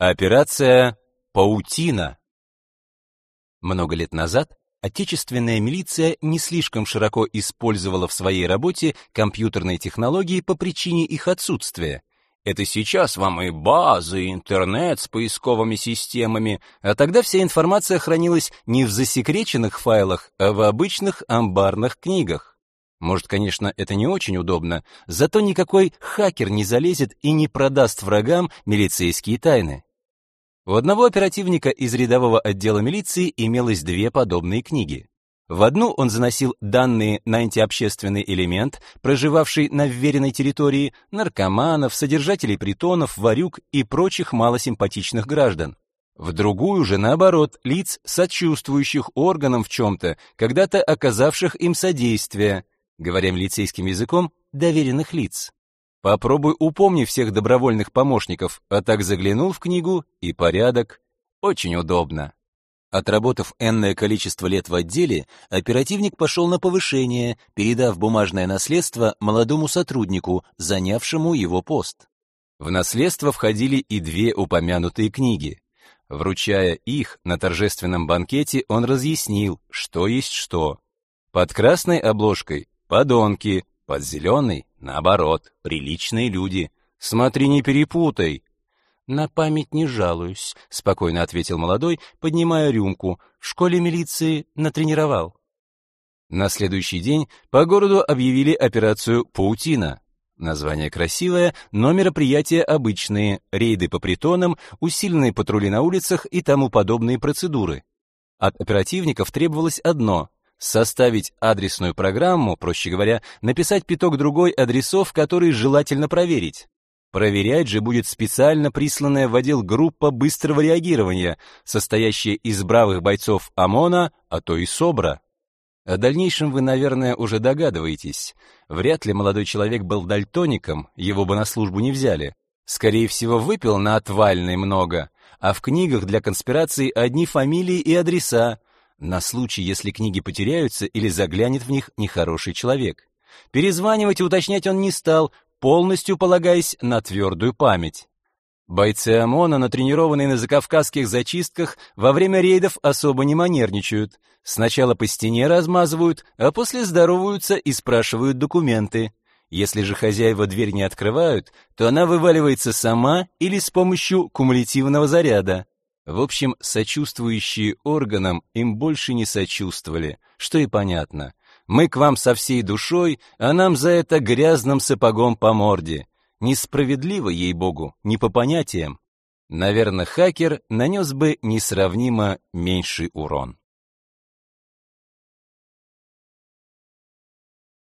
Операция «Паутина». Много лет назад отечественная милиция не слишком широко использовала в своей работе компьютерные технологии по причине их отсутствия. Это сейчас вам и базы, и интернет с поисковыми системами, а тогда вся информация хранилась не в засекреченных файлах, а в обычных амбарных книгах. Может, конечно, это не очень удобно, зато никакой хакер не залезет и не продаст врагам милицейские тайны. У одного оперативника из рядового отдела милиции имелось две подобные книги. В одну он заносил данные на антиобщественный элемент, проживавший на вверенной территории, наркоманов, содержателей притонов, варюк и прочих малосимпатичных граждан. В другую же, наоборот, лиц, сочувствующих органам в чем-то, когда-то оказавших им содействие, говоря милицейским языком, доверенных лиц. Попробуй упомни всех добровольных помощников, а так заглянул в книгу и порядок. Очень удобно. Отработав энное количество лет в отделе, оперативник пошел на повышение, передав бумажное наследство молодому сотруднику, занявшему его пост. В наследство входили и две упомянутые книги. Вручая их на торжественном банкете, он разъяснил, что есть что. Под красной обложкой подонки, под зеленой, наоборот, приличные люди. Смотри, не перепутай, «На память не жалуюсь», — спокойно ответил молодой, поднимая рюмку. «В школе милиции натренировал». На следующий день по городу объявили операцию «Паутина». Название красивое, но мероприятия обычные, рейды по притонам, усиленные патрули на улицах и тому подобные процедуры. От оперативников требовалось одно — составить адресную программу, проще говоря, написать пяток-другой адресов, которые желательно проверить. Проверять же будет специально присланная в отдел группа быстрого реагирования, состоящая из бравых бойцов ОМОНа, а то и СОБРа. О дальнейшем вы, наверное, уже догадываетесь. Вряд ли молодой человек был дальтоником, его бы на службу не взяли. Скорее всего, выпил на отвальной много, а в книгах для конспирации одни фамилии и адреса, на случай, если книги потеряются или заглянет в них нехороший человек. Перезванивать и уточнять он не стал, полностью полагаясь на твердую память. Бойцы ОМОНа, натренированные на закавказских зачистках, во время рейдов особо не манерничают. Сначала по стене размазывают, а после здороваются и спрашивают документы. Если же хозяева дверь не открывают, то она вываливается сама или с помощью кумулятивного заряда. В общем, сочувствующие органам им больше не сочувствовали, что и понятно. Мы к вам со всей душой, а нам за это грязным сапогом по морде. Несправедливо, ей-богу, не по понятиям. Наверное, хакер нанес бы несравнимо меньший урон.